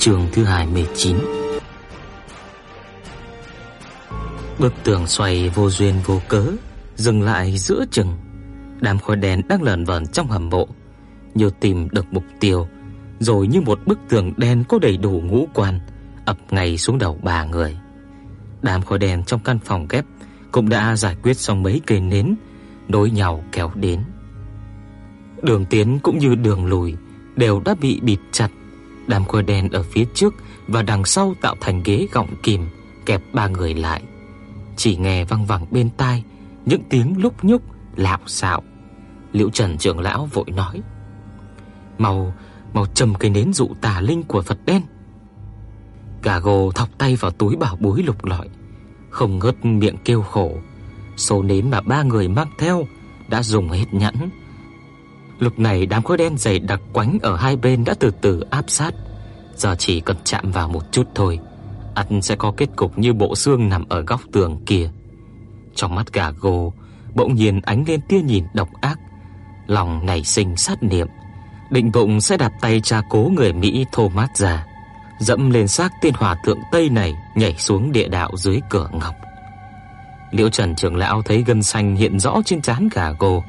chương thứ 29 Bức tường xoay vô duyên vô cớ, Dừng lại giữa chừng Đám khói đen đang lẩn vẩn trong hầm mộ Như tìm được mục tiêu, Rồi như một bức tường đen có đầy đủ ngũ quan, ập ngay xuống đầu ba người. Đám khói đen trong căn phòng ghép cũng đã giải quyết xong mấy cây nến, nối nhau kéo đến. Đường tiến cũng như đường lùi đều đã bị bịt chặt. Đám cua đen ở phía trước và đằng sau tạo thành ghế gọng kìm kẹp ba người lại. Chỉ nghe vang vẳng bên tai những tiếng lúc nhúc lạo xạo. Liễu Trần trưởng lão vội nói: "Mau, mau châm cây nến dụ tà linh của Phật đen." cà gồ thọc tay vào túi bảo bối lục lọi, không ngớt miệng kêu khổ. Số nến mà ba người mang theo đã dùng hết nhẫn. Lúc này đám khói đen dày đặc quánh ở hai bên đã từ từ áp sát, giờ chỉ cần chạm vào một chút thôi, ắt sẽ có kết cục như bộ xương nằm ở góc tường kia. Trong mắt gà gồ bỗng nhiên ánh lên tia nhìn độc ác, lòng nảy sinh sát niệm, định bụng sẽ đặt tay tra cố người Mỹ Thomas ra dẫm lên xác tên hòa thượng Tây này nhảy xuống địa đạo dưới cửa ngọc. Liễu Trần trưởng lão thấy gân xanh hiện rõ trên trán gà gồ,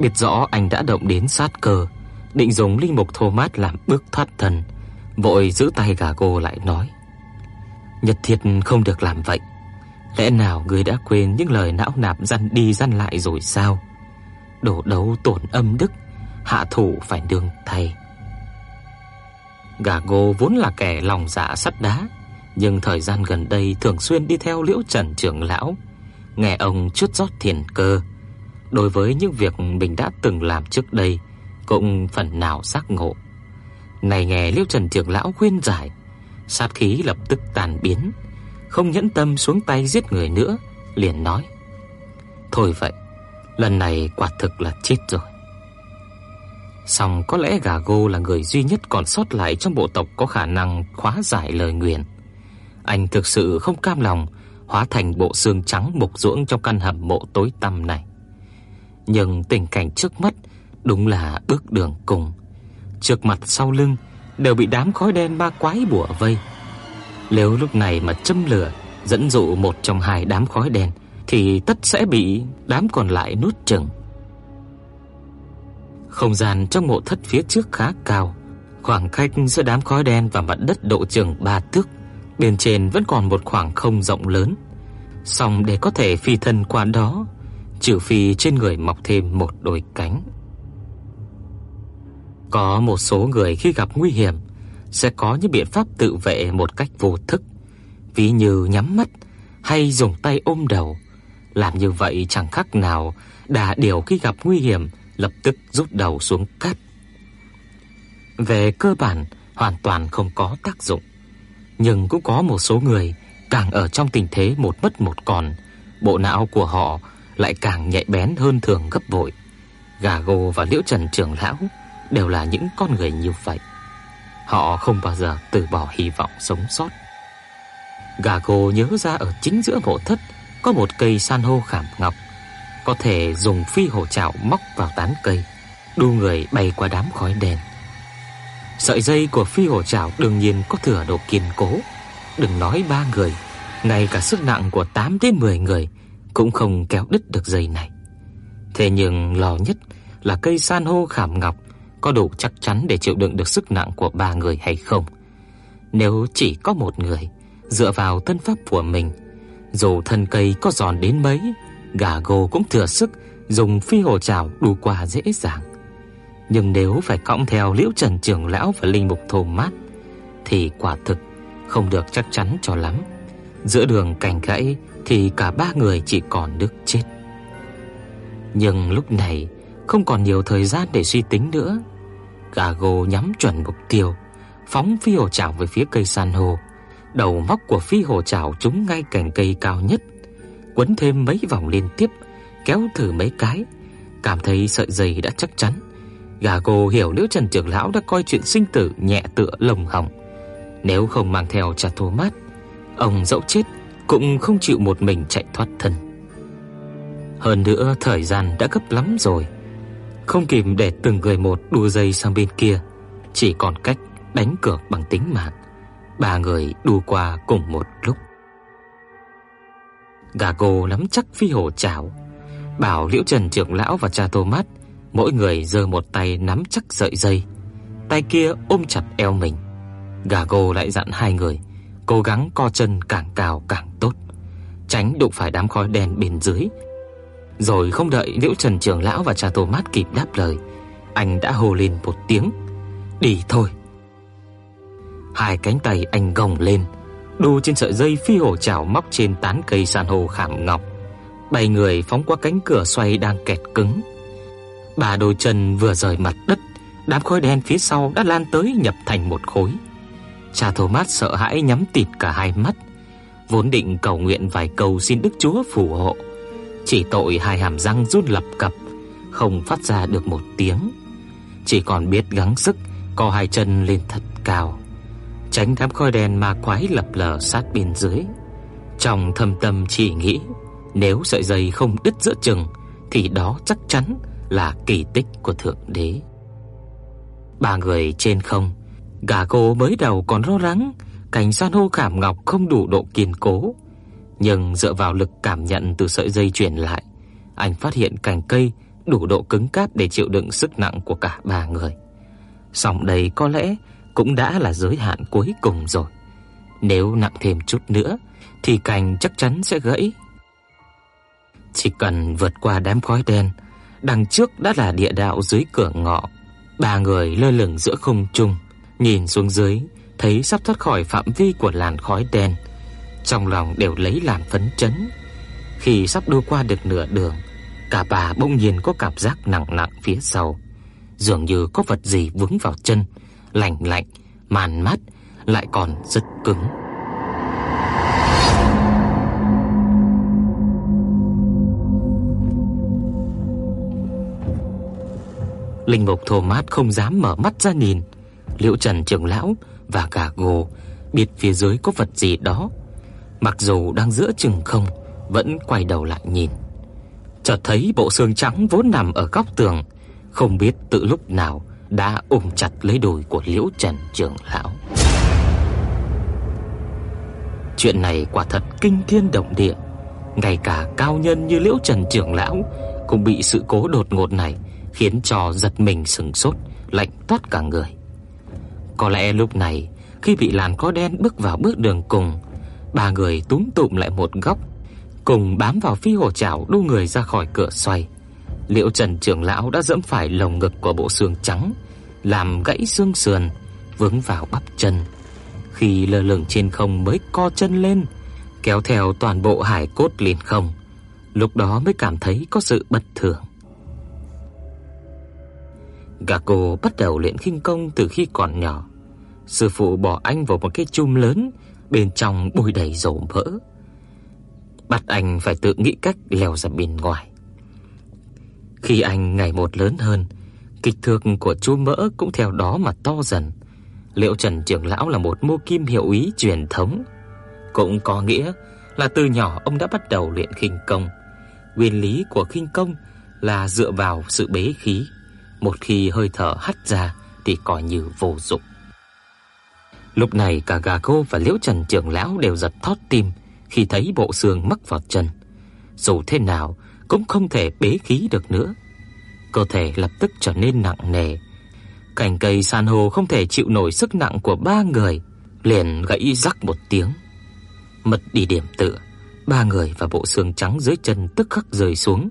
biết rõ anh đã động đến sát cơ, định dùng linh mục thomas làm bước thoát thân, vội giữ tay gà cô lại nói: "Nhật thiệt không được làm vậy. Lẽ nào ngươi đã quên những lời não nạp dằn đi dằn lại rồi sao? Đổ đấu tổn âm đức, hạ thủ phải đương thay." Gà cô vốn là kẻ lòng dạ sắt đá, nhưng thời gian gần đây thường xuyên đi theo Liễu Trần trưởng lão, nghe ông chút rót thiền cơ. Đối với những việc mình đã từng làm trước đây, cũng phần nào giác ngộ. Này nghe Liễu Trần trưởng lão khuyên giải, sát khí lập tức tan biến, không nhẫn tâm xuống tay giết người nữa, liền nói: "Thôi vậy, lần này quả thực là chết rồi." Song có lẽ gà gô là người duy nhất còn sót lại trong bộ tộc có khả năng khóa giải lời nguyền. Anh thực sự không cam lòng hóa thành bộ xương trắng mục ruỗng trong căn hầm mộ tối tăm này. Nhưng tình cảnh trước mắt đúng là bước đường cùng. Trước mặt sau lưng đều bị đám khói đen ma quái bủa vây. Nếu lúc này mà châm lửa dẫn dụ một trong hai đám khói đen thì tất sẽ bị đám còn lại nuốt chửng. Không gian trong mộ thất phía trước khá cao, khoảng cách giữa đám khói đen và mặt đất độ chừng 3 thước, bên trên vẫn còn một khoảng không rộng lớn. Song để có thể phi thân qua đó, trừ phi trên người mọc thêm một đôi cánh. Có một số người khi gặp nguy hiểm sẽ có những biện pháp tự vệ một cách vô thức, ví như nhắm mắt hay dùng tay ôm đầu. Làm như vậy chẳng khác nào đà điều khi gặp nguy hiểm lập tức rút đầu xuống cát. Về cơ bản hoàn toàn không có tác dụng, nhưng cũng có một số người càng ở trong tình thế một mất một còn, bộ não của họ lại càng nhạy bén hơn thường gấp bội. Gà Gô và Liễu Trần trưởng lão đều là những con người như vậy. Họ không bao giờ từ bỏ hy vọng sống sót. Gà Gô nhớ ra ở chính giữa mộ thất có một cây san hô khảm ngọc có thể dùng phi hổ chảo móc vào tán cây, đu người bay qua đám khói đen. Sợi dây của phi hổ chảo đương nhiên có thừa độ kiên cố, đừng nói ba người, ngay cả sức nặng của 8 đến 10 người cũng không kéo đứt được dây này. Thế nhưng lo nhất là cây san hô khảm ngọc có đủ chắc chắn để chịu đựng được sức nặng của ba người hay không. Nếu chỉ có một người dựa vào thân pháp của mình, dù thân cây có giòn đến mấy gà gô cũng thừa sức dùng phi hồ chảo đu qua dễ dàng. Nhưng nếu phải cõng theo Liễu Trần trưởng lão và linh mục thổ mát thì quả thực không được chắc chắn cho lắm. Giữa đường cành gãy thì cả ba người chỉ còn nước chết. Nhưng lúc này không còn nhiều thời gian để suy tính nữa. Gà nhắm chuẩn mục tiêu, phóng phi hồ chảo về phía cây san hô. Đầu móc của phi hồ chảo trúng ngay cành cây cao nhất, quấn thêm mấy vòng liên tiếp, kéo thử mấy cái, cảm thấy sợi dây đã chắc chắn. Gà hiểu nếu Trần trưởng lão đã coi chuyện sinh tử nhẹ tựa lồng hỏng, Nếu không mang theo cha Thomas, ông dẫu chết cũng không chịu một mình chạy thoát thân. Hơn nữa thời gian đã gấp lắm rồi, không kịp để từng người một đua dây sang bên kia, chỉ còn cách đánh cược bằng tính mạng. Ba người đu qua cùng một lúc. Gago nắm chắc phi hồ chảo, bảo Liễu Trần trưởng lão và cha Thomas mỗi người giơ một tay nắm chắc sợi dây, tay kia ôm chặt eo mình. Gago lại dặn hai người cố gắng co chân càng cao càng tốt, tránh đụng phải đám khói đen bên dưới. Rồi không đợi Liễu Trần trưởng lão và cha tô mát kịp đáp lời, anh đã hô lên một tiếng, "Đi thôi." Hai cánh tay anh gồng lên, đu trên sợi dây phi hổ chảo móc trên tán cây san hô khảm ngọc. bay người phóng qua cánh cửa xoay đang kẹt cứng. Bà đôi chân vừa rời mặt đất, đám khói đen phía sau đã lan tới nhập thành một khối. Cha Thomas sợ hãi nhắm tịt cả hai mắt, vốn định cầu nguyện vài câu xin Đức Chúa phù hộ, chỉ tội hai hàm răng run lập cập, không phát ra được một tiếng, chỉ còn biết gắng sức co hai chân lên thật cao tránh đám khói đen ma quái lập lờ sát bên dưới. Trong thâm tâm chỉ nghĩ, nếu sợi dây không đứt giữa chừng thì đó chắc chắn là kỳ tích của thượng đế. Ba người trên không, gà cô mới đầu còn lo lắng cành san hô khảm ngọc không đủ độ kiên cố, nhưng dựa vào lực cảm nhận từ sợi dây truyền lại, anh phát hiện cành cây đủ độ cứng cáp để chịu đựng sức nặng của cả ba người. Song đây có lẽ cũng đã là giới hạn cuối cùng rồi. Nếu nặng thêm chút nữa thì cành chắc chắn sẽ gãy. Chỉ cần vượt qua đám khói đen, đằng trước đã là địa đạo dưới cửa ngõ. Ba người lơ lửng giữa không trung, nhìn xuống dưới, thấy sắp thoát khỏi phạm vi của làn khói đen, trong lòng đều lấy làm phấn chấn. Khi sắp đua qua được nửa đường, cả bà bỗng nhiên có cảm giác nặng nặng phía sau, dường như có vật gì vướng vào chân, lạnh lạnh, màn mắt lại còn rất cứng. Linh mục Thomas không dám mở mắt ra nhìn. Liễu Trần trưởng lão và cả Gồ biết phía dưới có vật gì đó, mặc dù đang giữa chừng không, vẫn quay đầu lại nhìn. Chợt thấy bộ xương trắng vốn nằm ở góc tường, không biết từ lúc nào đã ôm chặt lấy đùi của Liễu Trần trưởng lão. Chuyện này quả thật kinh thiên động địa, ngay cả cao nhân như Liễu Trần trưởng lão cũng bị sự cố đột ngột này khiến cho giật mình sững sốt, lạnh toát cả người. Có lẽ lúc này, khi bị làn khói đen bước vào bước đường cùng, ba người túm tụm lại một góc, cùng bám vào phi hồ chảo đu người ra khỏi cửa xoay. Liễu Trần trưởng lão đã dẫm phải lồng ngực của bộ xương trắng, làm gãy xương sườn, vướng vào bắp chân. Khi lơ lửng trên không mới co chân lên, kéo theo toàn bộ hải cốt liền không. Lúc đó mới cảm thấy có sự bất thường. Gago bắt đầu luyện khinh công từ khi còn nhỏ. Sư phụ bỏ anh vào một cái chum lớn, bên trong bôi đầy dầu mỡ. Bắt anh phải tự nghĩ cách leo ra bên ngoài. Khi anh ngày một lớn hơn, kích thước của chum mỡ cũng theo đó mà to dần. Liệu Trần trưởng lão là một mô kim hiệu ý truyền thống, cũng có nghĩa là từ nhỏ ông đã bắt đầu luyện khinh công. Nguyên lý của khinh công là dựa vào sự bế khí, một khi hơi thở hắt ra thì coi như vô dụng. Lúc này cả Gà Cô và Liễu Trần trưởng lão đều giật thót tim khi thấy bộ xương mắc vào chân. Dù thế nào cũng không thể bế khí được nữa. Cơ thể lập tức trở nên nặng nề. Cành cây san hô không thể chịu nổi sức nặng của ba người, liền gãy rắc một tiếng. Mất đi điểm tựa, ba người và bộ xương trắng dưới chân tức khắc rơi xuống.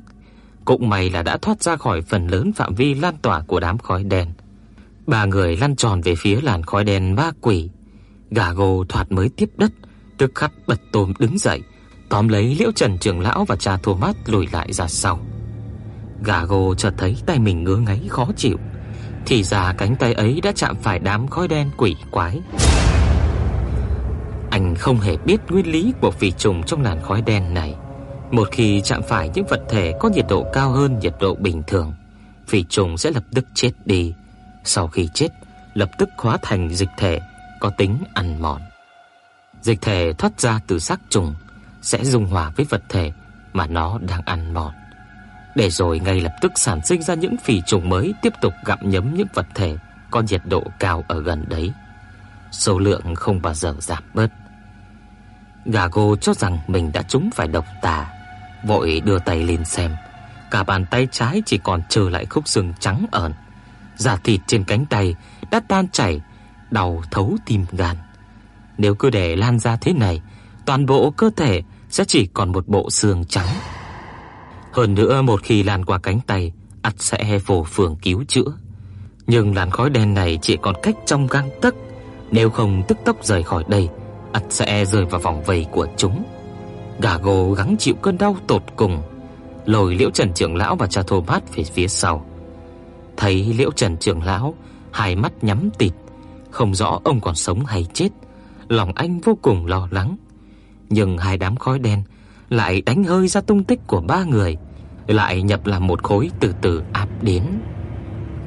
Cũng may là đã thoát ra khỏi phần lớn phạm vi lan tỏa của đám khói đen. Ba người lăn tròn về phía làn khói đen ma quỷ. Gà gồ thoạt mới tiếp đất, tức khắc bật tôm đứng dậy, tóm lấy Liễu Trần trưởng lão và cha Thomas lùi lại ra sau. Gà gồ chợt thấy tay mình ngứa ngáy khó chịu, Thì ra cánh tay ấy đã chạm phải đám khói đen quỷ quái Anh không hề biết nguyên lý của phỉ trùng trong làn khói đen này một khi chạm phải những vật thể có nhiệt độ cao hơn nhiệt độ bình thường Phỉ trùng sẽ lập tức chết đi Sau khi chết Lập tức hóa thành dịch thể Có tính ăn mòn Dịch thể thoát ra từ xác trùng Sẽ dung hòa với vật thể Mà nó đang ăn mòn để rồi ngay lập tức sản sinh ra những phỉ trùng mới tiếp tục gặm nhấm những vật thể có nhiệt độ cao ở gần đấy. Số lượng không bao giờ giảm bớt. Gago cho rằng mình đã trúng phải độc tà, vội đưa tay lên xem. Cả bàn tay trái chỉ còn trừ lại khúc xương trắng ẩn. giả thịt trên cánh tay đã tan chảy, đau thấu tim gan. Nếu cứ để lan ra thế này, toàn bộ cơ thể sẽ chỉ còn một bộ xương trắng. Hơn nữa một khi lan qua cánh tay, ắt sẽ phổ phường cứu chữa. Nhưng làn khói đen này chỉ còn cách trong gang tấc, nếu không tức tốc rời khỏi đây, ắt sẽ rơi vào vòng vây của chúng. Gà gồ gắng chịu cơn đau tột cùng, lồi Liễu Trần trưởng lão và cha Thomas về phía sau. Thấy Liễu Trần trưởng lão hai mắt nhắm tịt, không rõ ông còn sống hay chết, lòng anh vô cùng lo lắng. Nhưng hai đám khói đen lại đánh hơi ra tung tích của ba người, lại nhập làm một khối từ từ áp đến.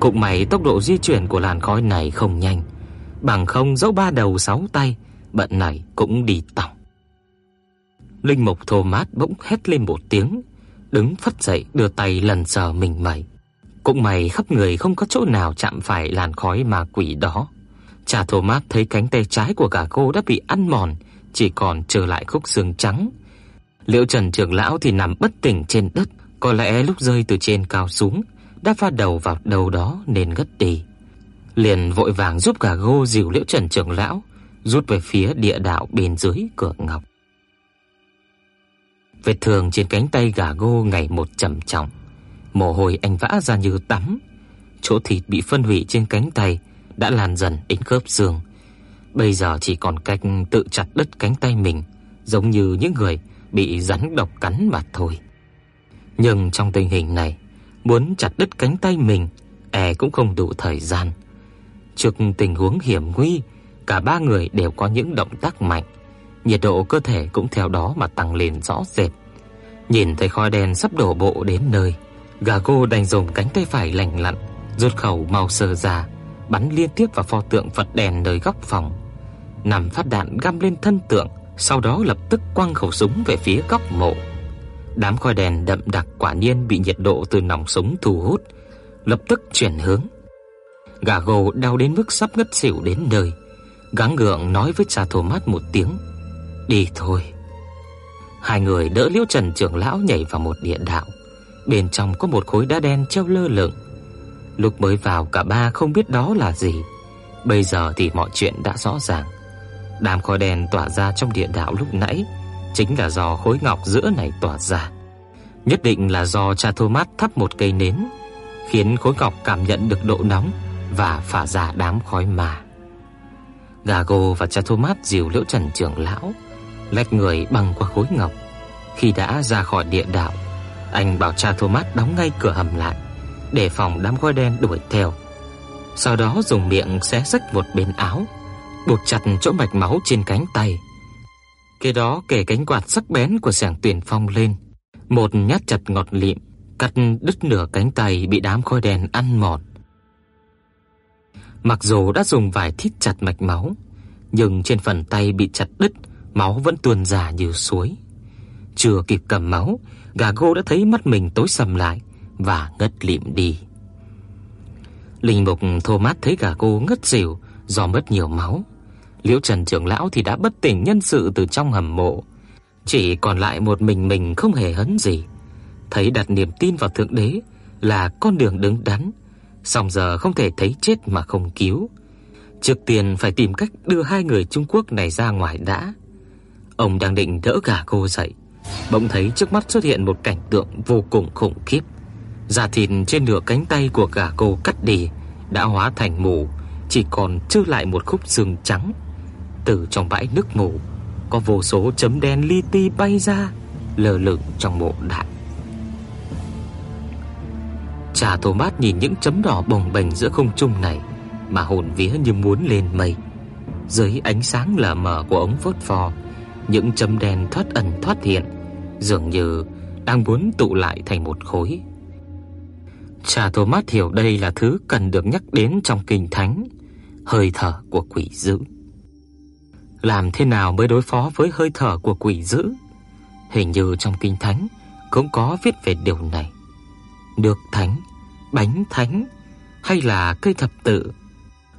Cũng may tốc độ di chuyển của làn khói này không nhanh, bằng không dẫu ba đầu sáu tay, bận này cũng đi tỏng. Linh mục Thomas bỗng hét lên một tiếng, đứng phất dậy đưa tay lần sờ mình mẩy. Cũng may khắp người không có chỗ nào chạm phải làn khói ma quỷ đó. Cha Thomas thấy cánh tay trái của cả cô đã bị ăn mòn, chỉ còn trở lại khúc xương trắng. Liễu Trần trưởng lão thì nằm bất tỉnh trên đất, có lẽ lúc rơi từ trên cao xuống đã va đầu vào đầu đó nên ngất đi. Liền vội vàng giúp cả Gô dìu Liễu Trần trưởng lão rút về phía địa đạo bên dưới cửa ngọc. Vết thương trên cánh tay gà gô ngày một trầm trọng, mồ hôi anh vã ra như tắm. Chỗ thịt bị phân hủy trên cánh tay đã lan dần đến khớp xương. Bây giờ chỉ còn cách tự chặt đứt cánh tay mình, giống như những người bị rắn độc cắn mà thôi. Nhưng trong tình hình này, muốn chặt đứt cánh tay mình, e cũng không đủ thời gian. Trước tình huống hiểm nguy, cả ba người đều có những động tác mạnh, nhiệt độ cơ thể cũng theo đó mà tăng lên rõ rệt. Nhìn thấy khói đen sắp đổ bộ đến nơi, Gago đành dùng cánh tay phải lành lặn, rút khẩu màu sờ ra, bắn liên tiếp vào pho tượng Phật đèn nơi góc phòng. Nằm phát đạn găm lên thân tượng, sau đó lập tức quăng khẩu súng về phía góc mộ. Đám khói đèn đậm đặc quả nhiên bị nhiệt độ từ nòng súng thu hút, lập tức chuyển hướng. Gago đau đến mức sắp ngất xỉu đến nơi, gắng gượng nói với cha Thomas một tiếng, "Đi thôi." Hai người đỡ Liễu Trần trưởng lão nhảy vào một địa đạo, bên trong có một khối đá đen treo lơ lửng. Lúc mới vào cả ba không biết đó là gì, bây giờ thì mọi chuyện đã rõ ràng. Đám khói đen tỏa ra trong địa đạo lúc nãy chính là do khối ngọc giữa này tỏa ra. Nhất định là do cha Thomas thắp một cây nến, khiến khối ngọc cảm nhận được độ nóng và phả ra đám khói mà. Gago và cha Thomas dìu Liễu Trần trưởng lão, lách người băng qua khối ngọc. Khi đã ra khỏi địa đạo, anh bảo cha Thomas đóng ngay cửa hầm lại, để phòng đám khói đen đuổi theo. Sau đó dùng miệng xé rách một bên áo, buộc chặt chỗ mạch máu trên cánh tay Kế đó kề cánh quạt sắc bén của sảng tuyển phong lên, một nhát chặt ngọt lịm, cắt đứt nửa cánh tay bị đám khói đen ăn mòn. Mặc dù đã dùng vải thít chặt mạch máu, nhưng trên phần tay bị chặt đứt, máu vẫn tuôn ra như suối. Chưa kịp cầm máu, gà gô đã thấy mắt mình tối sầm lại và ngất lịm đi. Linh mục Thomas thấy gà cô ngất xỉu do mất nhiều máu, Liễu Trần trưởng lão thì đã bất tỉnh nhân sự từ trong hầm mộ, chỉ còn lại một mình mình không hề hấn gì. Thấy đặt niềm tin vào thượng đế là con đường đứng đắn, song giờ không thể thấy chết mà không cứu. Trước tiên phải tìm cách đưa hai người Trung Quốc này ra ngoài đã. Ông đang định đỡ gà cô dậy, bỗng thấy trước mắt xuất hiện một cảnh tượng vô cùng khủng khiếp. Da thịt trên nửa cánh tay của gà cô cắt đi đã hóa thành mù, chỉ còn trư lại một khúc xương trắng. Từ trong bãi nước mù Có vô số chấm đen li ti bay ra Lờ lửng trong mộ đại Cha Thomas nhìn những chấm đỏ bồng bềnh giữa không trung này mà hồn vía như muốn lên mây. Dưới ánh sáng lờ mờ của ống phốt pho, những chấm đen thoát ẩn thoát hiện, dường như đang muốn tụ lại thành một khối. Cha Thomas hiểu đây là thứ cần được nhắc đến trong kinh thánh, hơi thở của quỷ dữ. Làm thế nào mới đối phó với hơi thở của quỷ dữ? Hình như trong kinh thánh cũng có viết về điều này. Được thánh, bánh thánh hay là cây thập tự?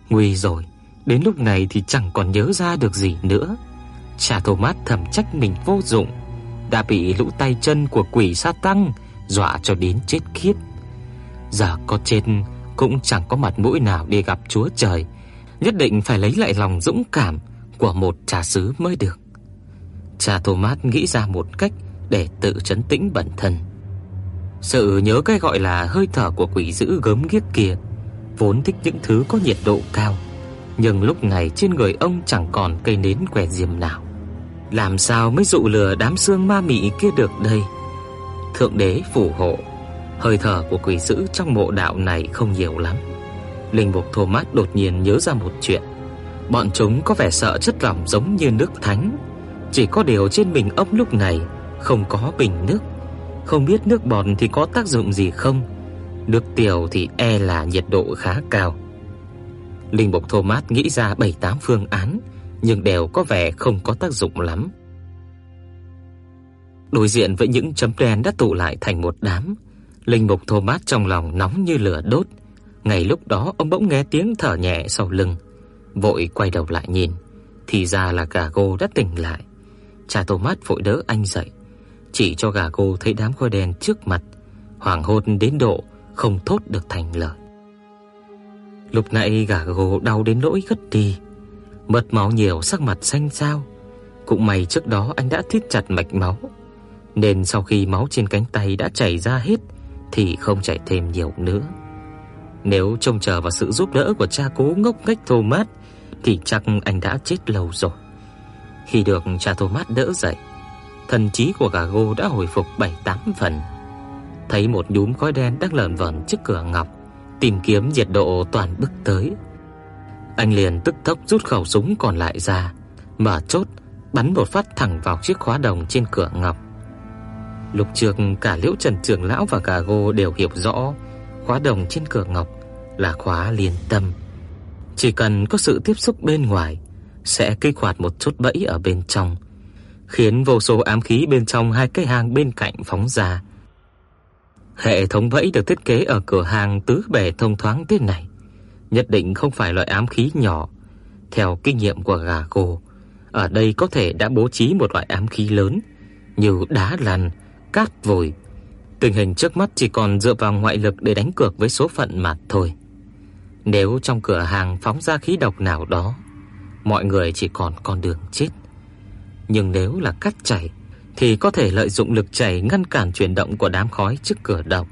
Nguy rồi, đến lúc này thì chẳng còn nhớ ra được gì nữa. Cha Thomas thầm trách mình vô dụng, đã bị lũ tay chân của quỷ sa tăng dọa cho đến chết khiếp. Giờ có chết cũng chẳng có mặt mũi nào đi gặp Chúa Trời, nhất định phải lấy lại lòng dũng cảm của một cha xứ mới được. Cha Thomas nghĩ ra một cách để tự trấn tĩnh bản thân. Sự nhớ cái gọi là hơi thở của quỷ dữ gớm ghiếc kia, vốn thích những thứ có nhiệt độ cao, nhưng lúc này trên người ông chẳng còn cây nến quẻ diêm nào. Làm sao mới dụ lừa đám xương ma mị kia được đây? Thượng đế phù hộ, hơi thở của quỷ dữ trong mộ đạo này không nhiều lắm. Linh mục Thomas đột nhiên nhớ ra một chuyện. Bọn chúng có vẻ sợ chất lỏng giống như nước thánh, chỉ có điều trên mình ông lúc này không có bình nước, không biết nước bọt thì có tác dụng gì không. Nước tiểu thì e là nhiệt độ khá cao. Linh mục Thomas nghĩ ra 7-8 phương án, nhưng đều có vẻ không có tác dụng lắm. Đối diện với những chấm đen đã tụ lại thành một đám, Linh mục Thomas trong lòng nóng như lửa đốt. Ngay lúc đó ông bỗng nghe tiếng thở nhẹ sau lưng, vội quay đầu lại nhìn, thì ra là gà cô đã tỉnh lại. Cha Thomas vội đỡ anh dậy, chỉ cho gà cô thấy đám khói đen trước mặt, hoảng hốt đến độ không thốt được thành lời. Lúc nãy gà cô đau đến nỗi gất đi, mất máu nhiều sắc mặt xanh xao. Cũng may trước đó anh đã thít chặt mạch máu, nên sau khi máu trên cánh tay đã chảy ra hết thì không chảy thêm nhiều nữa. Nếu trông chờ vào sự giúp đỡ của cha cố ngốc nghếch Thomas thì chắc anh đã chết lâu rồi. Khi được cha Thomas đỡ dậy, thần trí của gà gô đã hồi phục 7-8 phần. Thấy một nhúm khói đen đang lởn vởn trước cửa ngọc, tìm kiếm nhiệt độ toàn bước tới. Anh liền tức tốc rút khẩu súng còn lại ra, mở chốt, bắn một phát thẳng vào chiếc khóa đồng trên cửa ngọc. Lúc trước cả Liễu Trần trưởng lão và cả Gô đều hiểu rõ khóa đồng trên cửa ngọc là khóa liên tâm. Chỉ cần có sự tiếp xúc bên ngoài sẽ kích hoạt một chút bẫy ở bên trong, khiến vô số ám khí bên trong hai cái hang bên cạnh phóng ra. Hệ thống bẫy được thiết kế ở cửa hàng tứ bề thông thoáng thế này, nhất định không phải loại ám khí nhỏ. Theo kinh nghiệm của gà cô, ở đây có thể đã bố trí một loại ám khí lớn như đá lăn, cát vùi. Tình hình trước mắt chỉ còn dựa vào ngoại lực để đánh cược với số phận mà thôi. Nếu trong cửa hàng phóng ra khí độc nào đó, mọi người chỉ còn con đường chết. Nhưng nếu là cát chảy thì có thể lợi dụng lực chảy ngăn cản chuyển động của đám khói trước cửa động.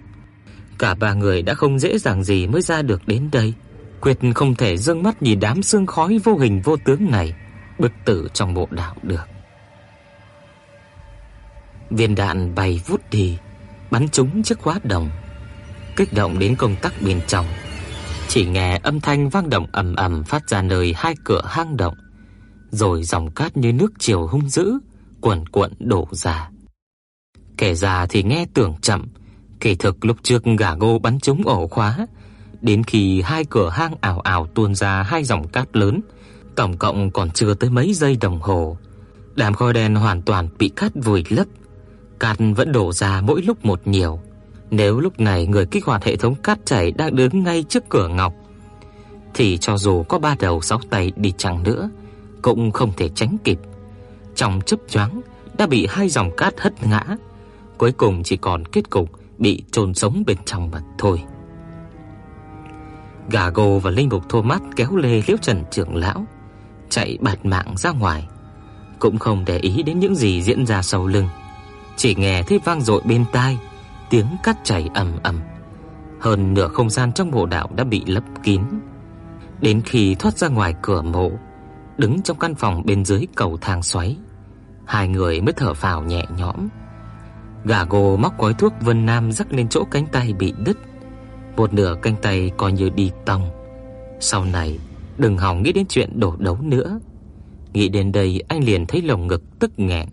Cả ba người đã không dễ dàng gì mới ra được đến đây, quyết không thể dương mắt nhìn đám sương khói vô hình vô tướng này bức tử trong bộ đạo được. Viên đạn bay vút đi, bắn trúng chiếc khóa đồng, kích động đến công tắc bên trong. Chỉ nghe âm thanh vang động ầm ầm phát ra nơi hai cửa hang động, rồi dòng cát như nước triều hung dữ cuồn cuộn đổ ra. Kể ra thì nghe tưởng chậm, kỳ thực lúc trước gã gô bắn trúng ổ khóa, đến khi hai cửa hang ảo ảo tuôn ra hai dòng cát lớn, tổng cộng còn chưa tới mấy giây đồng hồ. Đám khói đen hoàn toàn bị cát vùi lấp, cát vẫn đổ ra mỗi lúc một nhiều. Nếu lúc này người kích hoạt hệ thống cát chảy đang đứng ngay trước cửa ngọc thì cho dù có ba đầu sáu tay đi chăng nữa cũng không thể tránh kịp. Trong chớp nhoáng đã bị hai dòng cát hất ngã, cuối cùng chỉ còn kết cục bị chôn sống bên trong mà thôi. Gà gồ và linh mục Thomas kéo lê Liễu Trần trưởng lão chạy bạt mạng ra ngoài, cũng không để ý đến những gì diễn ra sau lưng, chỉ nghe thấy vang dội bên tai tiếng cát chảy ầm ầm. Hơn nửa không gian trong mộ đạo đã bị lấp kín. Đến khi thoát ra ngoài cửa mộ, đứng trong căn phòng bên dưới cầu thang xoáy, hai người mới thở phào nhẹ nhõm. Gà gồ móc gói thuốc Vân Nam rắc lên chỗ cánh tay bị đứt, một nửa canh tay coi như đi tòng. Sau này đừng hòng nghĩ đến chuyện đổ đấu nữa. Nghĩ đến đây anh liền thấy lồng ngực tức nghẹn,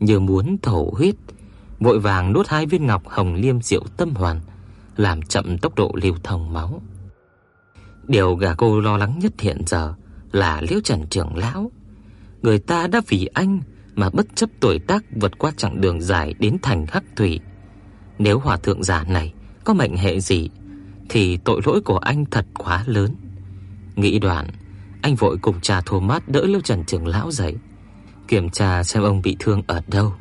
như muốn thổ huyết, vội vàng nuốt hai viên ngọc hồng liêm diệu tâm hoàn, làm chậm tốc độ lưu thông máu. Điều gà cô lo lắng nhất hiện giờ là Liễu Trần trưởng lão. Người ta đã vì anh mà bất chấp tuổi tác vượt qua chặng đường dài đến thành Hắc Thủy. Nếu hòa thượng giả này có mệnh hệ gì thì tội lỗi của anh thật quá lớn. Nghĩ đoạn, anh vội cùng cha Thomas đỡ Liễu Trần trưởng lão dậy, kiểm tra xem ông bị thương ở đâu.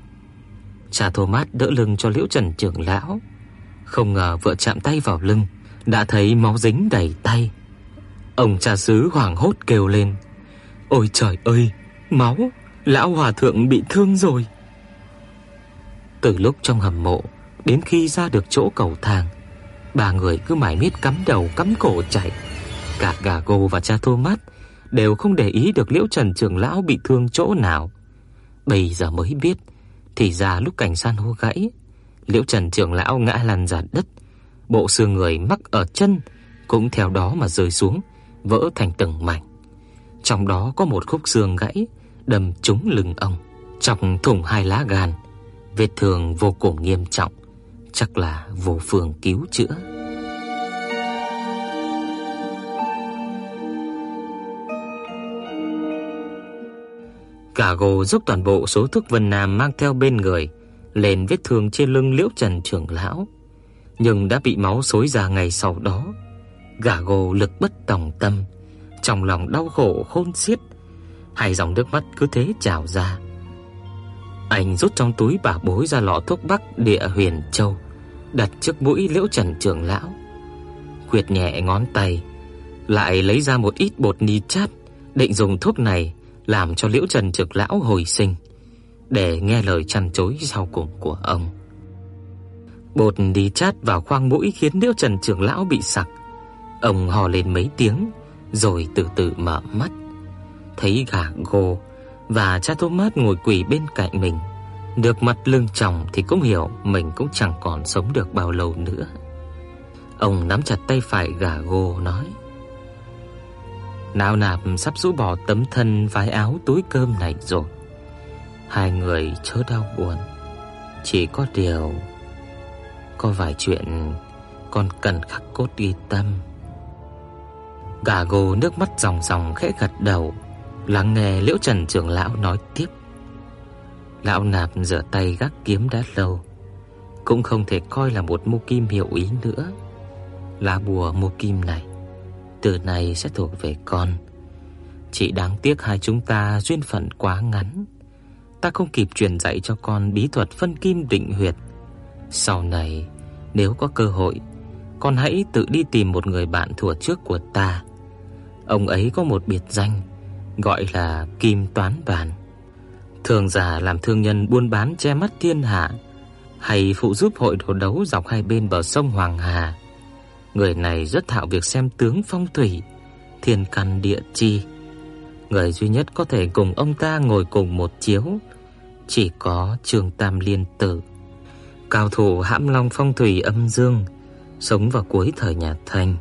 Cha Thomas đỡ lưng cho Liễu Trần trưởng lão, không ngờ vừa chạm tay vào lưng đã thấy máu dính đầy tay. Ông cha xứ hoảng hốt kêu lên: "Ôi trời ơi, máu, lão hòa thượng bị thương rồi." Từ lúc trong hầm mộ đến khi ra được chỗ cầu thang, ba người cứ mải miết cắm đầu cắm cổ chạy. Cả gà gô và cha Thomas đều không để ý được Liễu Trần trưởng lão bị thương chỗ nào. Bây giờ mới biết, thì ra lúc cảnh san hô gãy, Liễu Trần trưởng lão ngã lăn ra đất, bộ xương người mắc ở chân cũng theo đó mà rơi xuống, vỡ thành từng mảnh. Trong đó có một khúc xương gãy đâm trúng lưng ông, chọc thủng hai lá gan, vết thương vô cùng nghiêm trọng, chắc là vô phương cứu chữa. Cả gồ dốc toàn bộ số thuốc Vân Nam mang theo bên người lên vết thương trên lưng Liễu Trần trưởng lão, nhưng đã bị máu xối ra ngày sau đó. Gà gồ lực bất tòng tâm, trong lòng đau khổ khôn xiết, hai dòng nước mắt cứ thế trào ra. Anh rút trong túi bà bối ra lọ thuốc bắc địa huyền châu, đặt trước mũi Liễu Trần trưởng lão. Quyệt nhẹ ngón tay, lại lấy ra một ít bột ni chát, định dùng thuốc này làm cho Liễu Trần Trực lão hồi sinh, để nghe lời chăn chối sau cùng của ông. Bột đi chát vào khoang mũi khiến Liễu Trần trưởng lão bị sặc. Ông hò lên mấy tiếng rồi từ từ mở mắt. Thấy gà gô và cha Thomas ngồi quỳ bên cạnh mình, được mặt lưng chồng thì cũng hiểu mình cũng chẳng còn sống được bao lâu nữa. Ông nắm chặt tay phải gà gô, nói: nào nạp sắp rũ bỏ tấm thân vái áo túi cơm này rồi. Hai người chớ đau buồn. Chỉ có điều, Có vài chuyện Con cần khắc cốt ghi tâm. Gà gồ nước mắt ròng ròng khẽ gật đầu, Lắng nghe Liễu Trần trưởng lão nói tiếp Lão nạp rửa tay gác kiếm đã lâu Cũng không thể coi là một mô kim hiệu ý nữa Lá bùa mô kim này từ nay sẽ thuộc về con. Chỉ đáng tiếc hai chúng ta duyên phận quá ngắn. Ta không kịp truyền dạy cho con bí thuật phân kim định huyệt. Sau này nếu có cơ hội, con hãy tự đi tìm một người bạn thuở trước của ta. Ông ấy có một biệt danh gọi là Kim Toán bản Thường giả làm thương nhân buôn bán che mắt thiên hạ, hay phụ giúp hội đồ đấu dọc hai bên bờ sông Hoàng Hà Người này rất thạo việc xem tướng phong thủy, thiên căn địa chi. Người duy nhất có thể cùng ông ta ngồi cùng một chiếu chỉ có Trương Tam Liên Tử. Cao thủ hãm long phong thủy âm dương, sống vào cuối thời nhà Thanh.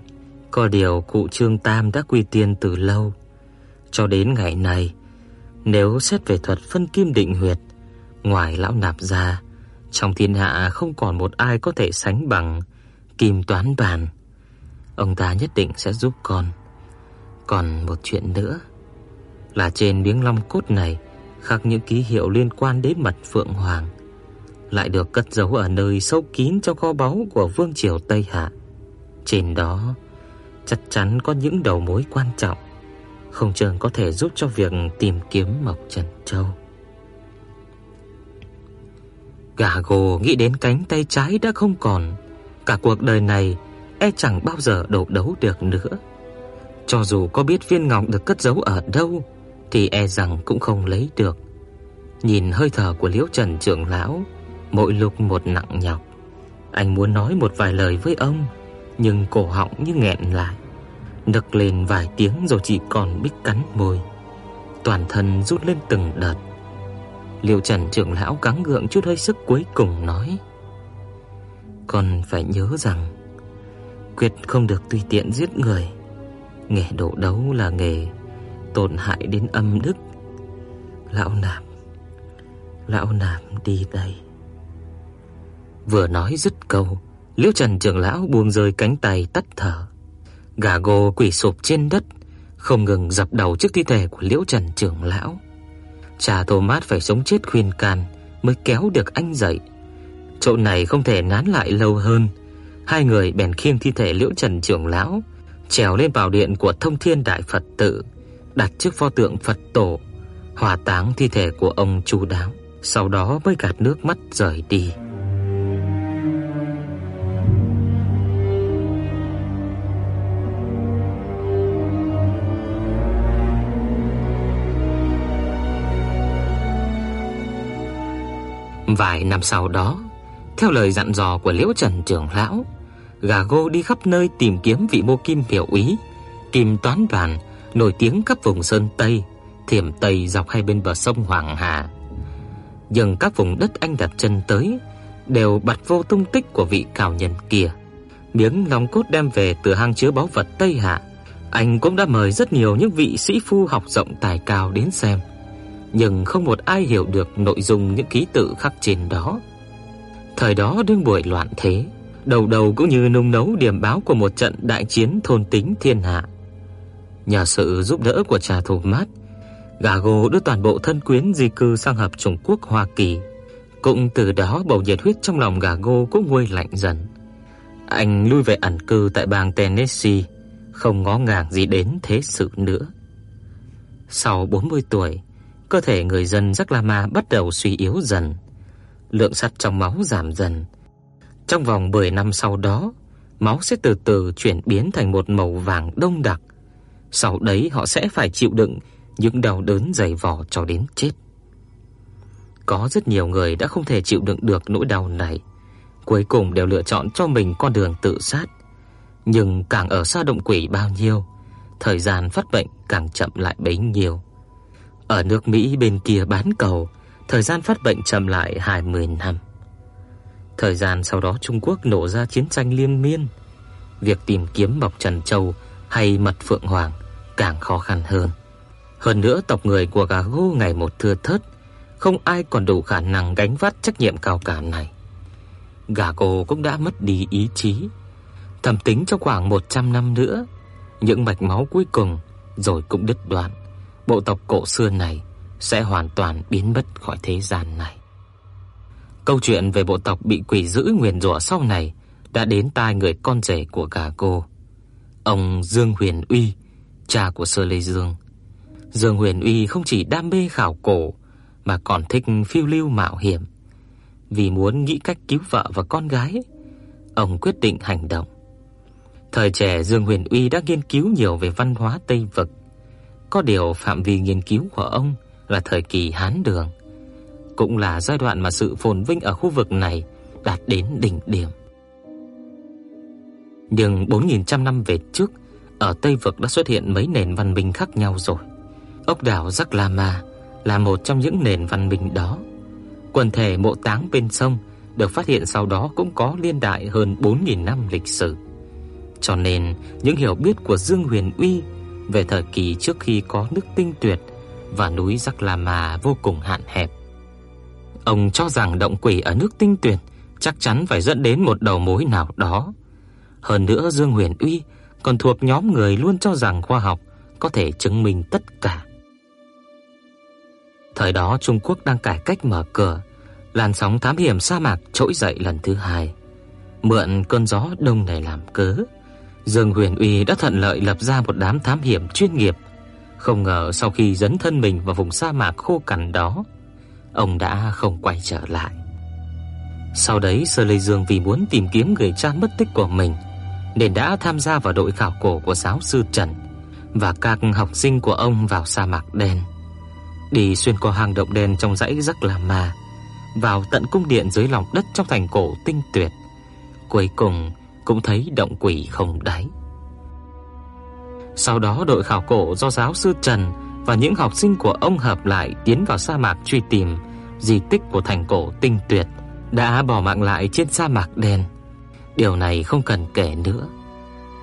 Có điều cụ Trương Tam đã quy tiên từ lâu. Cho đến ngày này, nếu xét về thuật phân kim định huyệt, ngoài lão nạp ra, trong thiên hạ không còn một ai có thể sánh bằng Kim Toán Bàn. Ông ta nhất định sẽ giúp con. Còn một chuyện nữa là trên miếng long cốt này khắc những ký hiệu liên quan đến mật phượng hoàng, lại được cất giấu ở nơi sâu kín trong kho báu của vương triều Tây Hạ. Trên đó chắc chắn có những đầu mối quan trọng, không chừng có thể giúp cho việc tìm kiếm Mộc Trần Châu. Gà gồ nghĩ đến cánh tay trái đã không còn, cả cuộc đời này e chẳng bao giờ đấu đấu được nữa. Cho dù có biết viên ngọc được cất giấu ở đâu thì e rằng cũng không lấy được. Nhìn hơi thở của Liễu Trần trưởng lão, mỗi lúc một nặng nhọc. Anh muốn nói một vài lời với ông, nhưng cổ họng như nghẹn lại. Nức lên vài tiếng rồi chỉ còn biết cắn môi. Toàn thân rút lên từng đợt. Liễu Trần trưởng lão gắng gượng chút hơi sức cuối cùng nói: "Con phải nhớ rằng quyết không được tùy tiện giết người. Nghề độ đấu là nghề tổn hại đến âm đức. Lão nạp, lão nạp đi đây. Vừa nói dứt câu, Liễu Trần trưởng lão buông rơi cánh tay tắt thở. Gà gô quỳ sụp trên đất, không ngừng dập đầu trước thi thể của Liễu Trần trưởng lão. Cha Thomas phải sống chết khuyên can mới kéo được anh dậy. Chỗ này không thể nán lại lâu hơn. Hai người bèn khiêng thi thể Liễu Trần trưởng lão trèo lên vào điện của Thông Thiên Đại Phật tự, đặt trước pho tượng Phật tổ, hỏa táng thi thể của ông chu đáo, sau đó mới gạt nước mắt rời đi. Vài năm sau đó, theo lời dặn dò của Liễu Trần trưởng lão, Gà Gô đi khắp nơi tìm kiếm vị mô kim hiệu úy, kim toán đoàn nổi tiếng khắp vùng sơn Tây, thiểm Tây dọc hai bên bờ sông Hoàng Hà. Nhưng các vùng đất anh đặt chân tới đều bặt vô tung tích của vị cao nhân kia. Miếng lòng cốt đem về từ hang chứa báu vật Tây Hạ, anh cũng đã mời rất nhiều những vị sĩ phu học rộng tài cao đến xem nhưng không một ai hiểu được nội dung những ký tự khắc trên đó. Thời đó đương buổi loạn thế, đầu đầu cũng như nung nấu điểm báo của một trận đại chiến thôn tính thiên hạ. Nhờ sự giúp đỡ của cha thủ mát, Gago đưa toàn bộ thân quyến di cư sang hợp Trung Quốc Hoa Kỳ. Cũng từ đó bầu nhiệt huyết trong lòng Gago cũng nguôi lạnh dần. Anh lui về ẩn cư tại bang Tennessee, không ngó ngàng gì đến thế sự nữa. Sau 40 tuổi, cơ thể người dân Jaklama bắt đầu suy yếu dần, lượng sắt trong máu giảm dần. Trong vòng 10 năm sau đó, máu sẽ từ từ chuyển biến thành một màu vàng đông đặc. Sau đấy họ sẽ phải chịu đựng những đau đớn dày vò cho đến chết. Có rất nhiều người đã không thể chịu đựng được nỗi đau này, cuối cùng đều lựa chọn cho mình con đường tự sát. Nhưng càng ở xa động quỷ bao nhiêu, thời gian phát bệnh càng chậm lại bấy nhiêu. Ở nước Mỹ bên kia bán cầu, thời gian phát bệnh chậm lại 20 năm. Thời gian sau đó Trung Quốc nổ ra chiến tranh liên miên. Việc tìm kiếm Mộc Trần Châu hay Mật Phượng Hoàng càng khó khăn hơn. Hơn nữa tộc người của gà gô ngày một thưa thớt, không ai còn đủ khả năng gánh vác trách nhiệm cao cả này. Gà cô cũng đã mất đi ý chí. thầm tính trong khoảng 100 năm nữa, những mạch máu cuối cùng rồi cũng đứt đoạn bộ tộc cổ xưa này sẽ hoàn toàn biến mất khỏi thế gian này. Câu chuyện về bộ tộc bị quỷ dữ nguyền rủa sau này đã đến tai người con rể của gà cô. Ông Dương Huyền Uy, cha của Sơ Lê Dương. Dương Huyền Uy không chỉ đam mê khảo cổ mà còn thích phiêu lưu mạo hiểm. Vì muốn nghĩ cách cứu vợ và con gái, ông quyết định hành động. Thời trẻ Dương Huyền Uy đã nghiên cứu nhiều về văn hóa Tây vực có điều phạm vi nghiên cứu của ông là thời kỳ Hán Đường, cũng là giai đoạn mà sự phồn vinh ở khu vực này đạt đến đỉnh điểm. Nhưng 4000 năm về trước, ở Tây vực đã xuất hiện mấy nền văn minh khác nhau rồi. Ốc đảo Giác La Ma là một trong những nền văn minh đó. Quần thể mộ táng bên sông được phát hiện sau đó cũng có liên đại hơn 4000 năm lịch sử. Cho nên, những hiểu biết của Dương Huyền Uy về thời kỳ trước khi có nước tinh tuyệt và núi Giác La Ma vô cùng hạn hẹp. Ông cho rằng động quỷ ở nước tinh tuyệt chắc chắn phải dẫn đến một đầu mối nào đó. Hơn nữa Dương Huyền Uy còn thuộc nhóm người luôn cho rằng khoa học có thể chứng minh tất cả. Thời đó Trung Quốc đang cải cách mở cửa, làn sóng thám hiểm sa mạc trỗi dậy lần thứ hai. Mượn cơn gió đông này làm cớ, Dương Huyền Uy đã thuận lợi lập ra một đám thám hiểm chuyên nghiệp. Không ngờ sau khi dấn thân mình vào vùng sa mạc khô cằn đó, ông đã không quay trở lại. Sau đấy Sơ Lê Dương vì muốn tìm kiếm người cha mất tích của mình, nên đã tham gia vào đội khảo cổ của giáo sư Trần và các học sinh của ông vào sa mạc đen. Đi xuyên qua hang động đen trong dãy rắc La Ma, vào tận cung điện dưới lòng đất trong thành cổ tinh tuyệt. Cuối cùng cũng thấy động quỷ không đáy. Sau đó đội khảo cổ do giáo sư Trần và những học sinh của ông hợp lại tiến vào sa mạc truy tìm di tích của thành cổ tinh tuyệt đã bỏ mạng lại trên sa mạc đen. Điều này không cần kể nữa.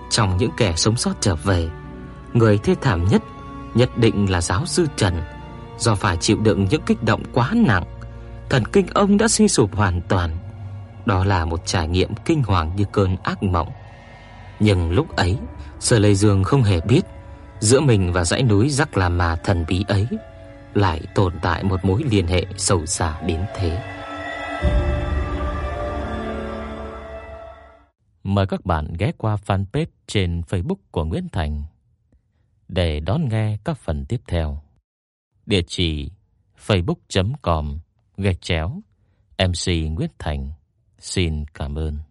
Trong những kẻ sống sót trở về, người thê thảm nhất nhất định là giáo sư Trần, do phải chịu đựng những kích động quá nặng, thần kinh ông đã suy sụp hoàn toàn. Đó là một trải nghiệm kinh hoàng như cơn ác mộng. Nhưng lúc ấy, Sở Lệ Dương không hề biết giữa mình và dãy núi Rắc La Ma thần bí ấy lại tồn tại một mối liên hệ sâu xa đến thế. Mời các bạn ghé qua fanpage trên Facebook của Nguyễn Thành để đón nghe các phần tiếp theo. Địa chỉ facebook.com gạch chéo MC Nguyễn Thành. Xin cảm ơn.